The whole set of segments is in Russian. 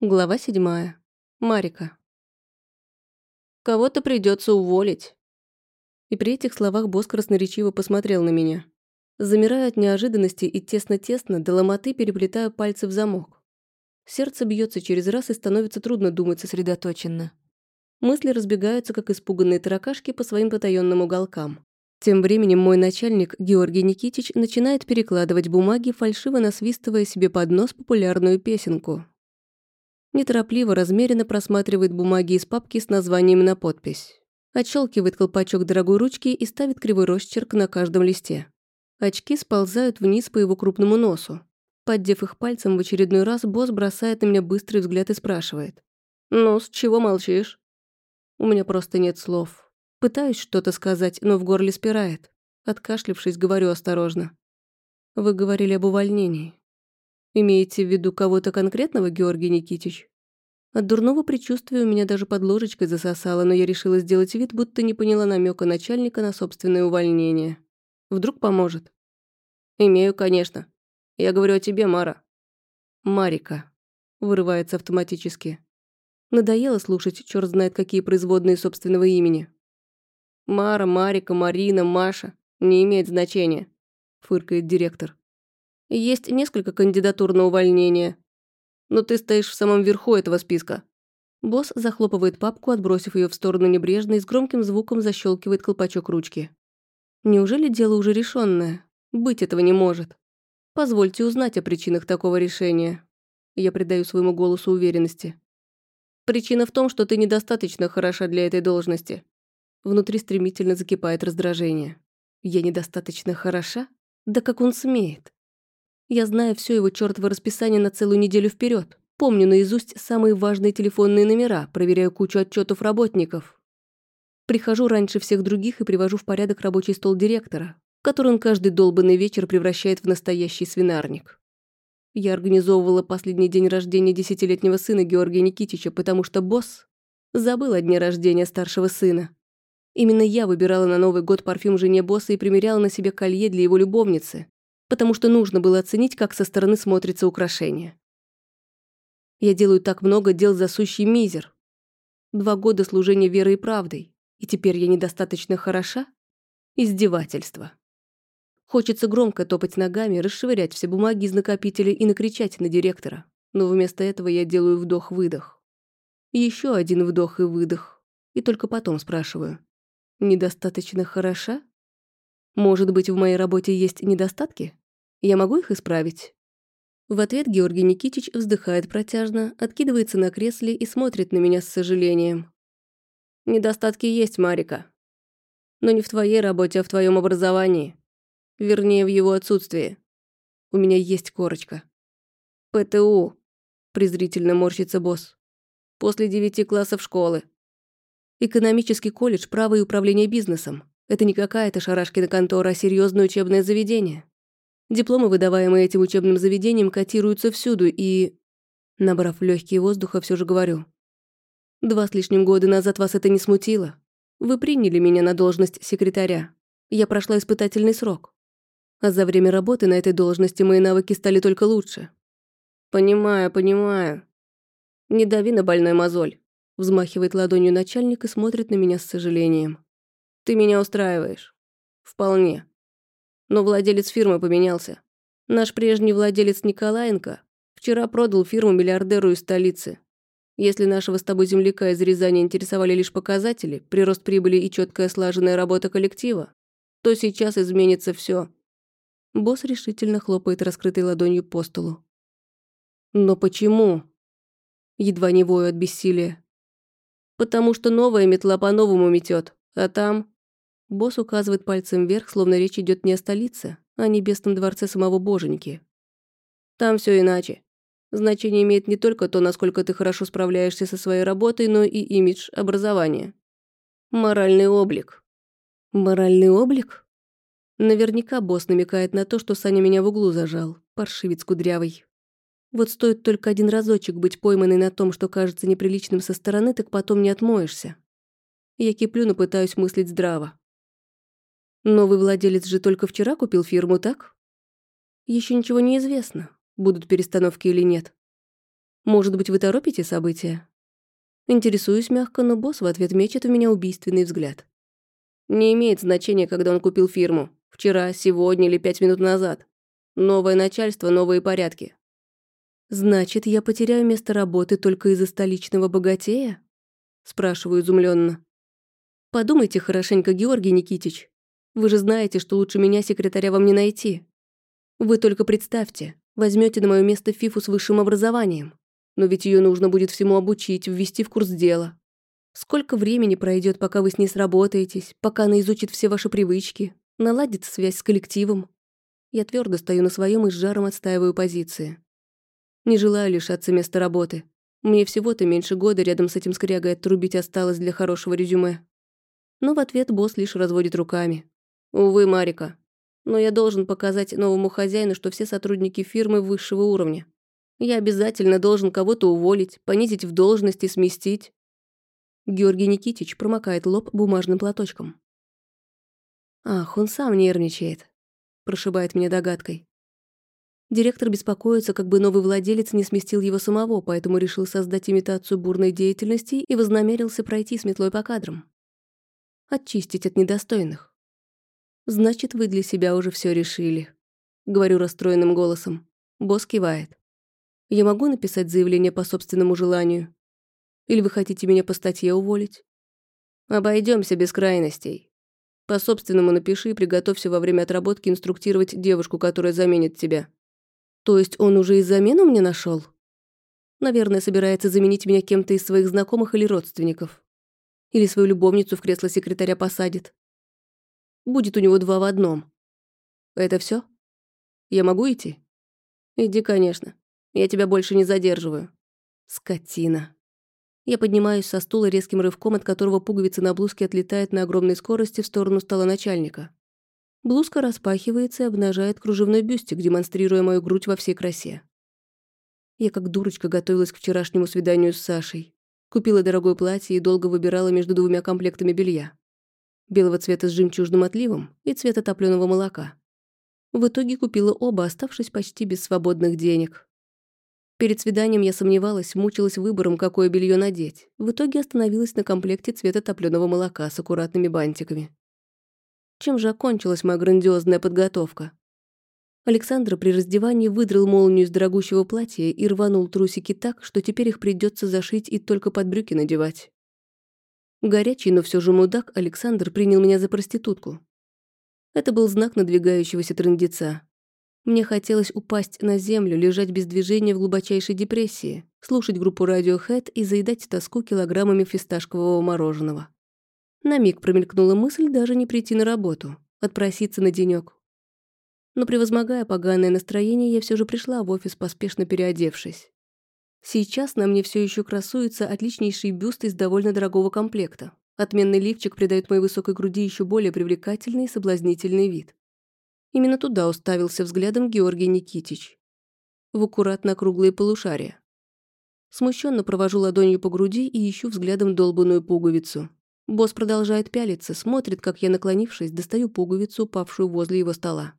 Глава седьмая. Марика. «Кого-то придется уволить». И при этих словах босс красноречиво посмотрел на меня. Замираю от неожиданности и тесно-тесно до ломоты переплетаю пальцы в замок. Сердце бьется через раз и становится трудно думать сосредоточенно. Мысли разбегаются, как испуганные таракашки, по своим потаённым уголкам. Тем временем мой начальник, Георгий Никитич, начинает перекладывать бумаги, фальшиво насвистывая себе под нос популярную песенку, Неторопливо, размеренно просматривает бумаги из папки с названием на подпись. Отщелкивает колпачок дорогой ручки и ставит кривой росчерк на каждом листе. Очки сползают вниз по его крупному носу. Поддев их пальцем в очередной раз, босс бросает на меня быстрый взгляд и спрашивает. «Ну, с чего молчишь?» У меня просто нет слов. Пытаюсь что-то сказать, но в горле спирает. Откашлившись, говорю осторожно. «Вы говорили об увольнении. Имеете в виду кого-то конкретного, Георгий Никитич? От дурного предчувствия у меня даже под ложечкой засосало, но я решила сделать вид, будто не поняла намека начальника на собственное увольнение. Вдруг поможет? Имею, конечно. Я говорю о тебе, Мара. Марика. Вырывается автоматически. Надоело слушать, черт знает какие производные собственного имени. Мара, Марика, Марина, Маша. Не имеет значения. Фыркает директор. Есть несколько кандидатур на увольнение. Но ты стоишь в самом верху этого списка. Босс захлопывает папку, отбросив ее в сторону небрежно и с громким звуком защелкивает колпачок ручки. Неужели дело уже решенное? Быть этого не может. Позвольте узнать о причинах такого решения. Я придаю своему голосу уверенности. Причина в том, что ты недостаточно хороша для этой должности. Внутри стремительно закипает раздражение. Я недостаточно хороша? Да как он смеет? Я знаю все его чертово расписание на целую неделю вперед. Помню наизусть самые важные телефонные номера, проверяю кучу отчетов работников. Прихожу раньше всех других и привожу в порядок рабочий стол директора, который он каждый долбанный вечер превращает в настоящий свинарник. Я организовывала последний день рождения десятилетнего сына Георгия Никитича, потому что босс забыл о дне рождения старшего сына. Именно я выбирала на Новый год парфюм жене босса и примеряла на себе колье для его любовницы, потому что нужно было оценить, как со стороны смотрится украшение. Я делаю так много дел за сущий мизер. Два года служения верой и правдой, и теперь я недостаточно хороша? Издевательство. Хочется громко топать ногами, расшвырять все бумаги из накопителя и накричать на директора. Но вместо этого я делаю вдох-выдох. Еще один вдох и выдох. И только потом спрашиваю. Недостаточно хороша? Может быть, в моей работе есть недостатки? Я могу их исправить?» В ответ Георгий Никитич вздыхает протяжно, откидывается на кресле и смотрит на меня с сожалением. «Недостатки есть, Марика. Но не в твоей работе, а в твоем образовании. Вернее, в его отсутствии. У меня есть корочка». «ПТУ», – презрительно морщится босс. «После девяти классов школы. Экономический колледж, право и управление бизнесом. Это не какая-то шарашкина контора, а серьезное учебное заведение. Дипломы, выдаваемые этим учебным заведением, котируются всюду, и... Набрав легкие воздуха, все же говорю. Два с лишним года назад вас это не смутило. Вы приняли меня на должность секретаря. Я прошла испытательный срок. А за время работы на этой должности мои навыки стали только лучше. Понимаю, понимаю. Не дави на больной мозоль. Взмахивает ладонью начальник и смотрит на меня с сожалением. Ты меня устраиваешь. Вполне. Но владелец фирмы поменялся. Наш прежний владелец Николаенко вчера продал фирму миллиардеру из столицы. Если нашего с тобой земляка из Рязани интересовали лишь показатели, прирост прибыли и четкая слаженная работа коллектива, то сейчас изменится все. Босс решительно хлопает раскрытой ладонью по столу. Но почему? Едва не вою от бессилия. Потому что новая метла по-новому метет, а там Босс указывает пальцем вверх, словно речь идет не о столице, а о небесном дворце самого боженьки. Там все иначе. Значение имеет не только то, насколько ты хорошо справляешься со своей работой, но и имидж образования. Моральный облик. Моральный облик? Наверняка босс намекает на то, что Саня меня в углу зажал, паршивец кудрявый. Вот стоит только один разочек быть пойманной на том, что кажется неприличным со стороны, так потом не отмоешься. Я киплю, но пытаюсь мыслить здраво. Новый владелец же только вчера купил фирму, так? Еще ничего не известно, будут перестановки или нет. Может быть, вы торопите события? Интересуюсь мягко, но босс в ответ мечет в меня убийственный взгляд. Не имеет значения, когда он купил фирму. Вчера, сегодня или пять минут назад. Новое начальство, новые порядки. Значит, я потеряю место работы только из-за столичного богатея? Спрашиваю изумленно. Подумайте хорошенько, Георгий Никитич. Вы же знаете, что лучше меня секретаря вам не найти. Вы только представьте, возьмете на мое место Фифу с высшим образованием. Но ведь ее нужно будет всему обучить, ввести в курс дела. Сколько времени пройдет, пока вы с ней сработаетесь, пока она изучит все ваши привычки, наладит связь с коллективом? Я твердо стою на своем и с жаром отстаиваю позиции. Не желаю лишаться места работы. Мне всего-то меньше года рядом с этим скрягой отрубить осталось для хорошего резюме. Но в ответ босс лишь разводит руками. «Увы, Марика. Но я должен показать новому хозяину, что все сотрудники фирмы высшего уровня. Я обязательно должен кого-то уволить, понизить в должности, сместить. Георгий Никитич промокает лоб бумажным платочком. Ах, он сам нервничает, прошибает меня догадкой. Директор беспокоится, как бы новый владелец не сместил его самого, поэтому решил создать имитацию бурной деятельности и вознамерился пройти с метлой по кадрам. Очистить от недостойных. Значит, вы для себя уже все решили. Говорю расстроенным голосом. Босс кивает. Я могу написать заявление по собственному желанию? Или вы хотите меня по статье уволить? Обойдемся без крайностей. По собственному напиши и приготовься во время отработки инструктировать девушку, которая заменит тебя. То есть он уже и замену мне нашел? Наверное, собирается заменить меня кем-то из своих знакомых или родственников. Или свою любовницу в кресло секретаря посадит. Будет у него два в одном. Это все? Я могу идти? Иди, конечно. Я тебя больше не задерживаю. Скотина. Я поднимаюсь со стула резким рывком, от которого пуговица на блузке отлетает на огромной скорости в сторону стола начальника. Блузка распахивается и обнажает кружевной бюстик, демонстрируя мою грудь во всей красе. Я как дурочка готовилась к вчерашнему свиданию с Сашей. Купила дорогое платье и долго выбирала между двумя комплектами белья. Белого цвета с жемчужным отливом и цвета топленого молока. В итоге купила оба, оставшись почти без свободных денег. Перед свиданием я сомневалась, мучилась выбором, какое белье надеть. В итоге остановилась на комплекте цвета топленого молока с аккуратными бантиками. Чем же окончилась моя грандиозная подготовка? Александр при раздевании выдрал молнию из дорогущего платья и рванул трусики так, что теперь их придется зашить и только под брюки надевать. Горячий, но все же мудак, Александр принял меня за проститутку. Это был знак надвигающегося трындеца. Мне хотелось упасть на землю, лежать без движения в глубочайшей депрессии, слушать группу Radiohead и заедать тоску килограммами фисташкового мороженого. На миг промелькнула мысль даже не прийти на работу, отпроситься на денёк. Но превозмогая поганое настроение, я все же пришла в офис, поспешно переодевшись. Сейчас на мне все еще красуется отличнейший бюст из довольно дорогого комплекта. Отменный лифчик придает моей высокой груди еще более привлекательный и соблазнительный вид. Именно туда уставился взглядом Георгий Никитич. В аккуратно круглые полушария. Смущенно провожу ладонью по груди и ищу взглядом долбанную пуговицу. Босс продолжает пялиться, смотрит, как я, наклонившись, достаю пуговицу, упавшую возле его стола.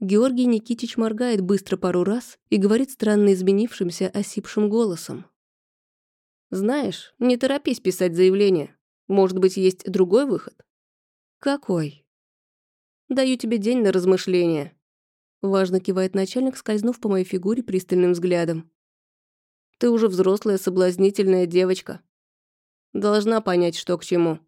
Георгий Никитич моргает быстро пару раз и говорит странно изменившимся, осипшим голосом. «Знаешь, не торопись писать заявление. Может быть, есть другой выход?» «Какой?» Даю тебе день на размышление». Важно кивает начальник, скользнув по моей фигуре пристальным взглядом. «Ты уже взрослая, соблазнительная девочка. Должна понять, что к чему.